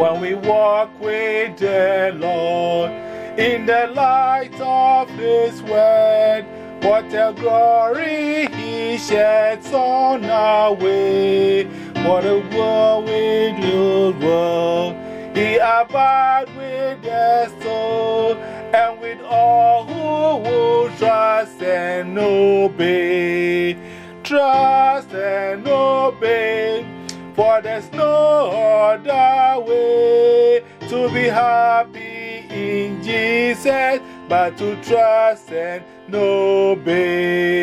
when we walk with the Lord in the light of His word. What a glory He sheds on our way. What a world we live world. He abides with the soul and with all who will trust and obey. Trust and obey, for there's no other way to be happy in Jesus but to trust and obey.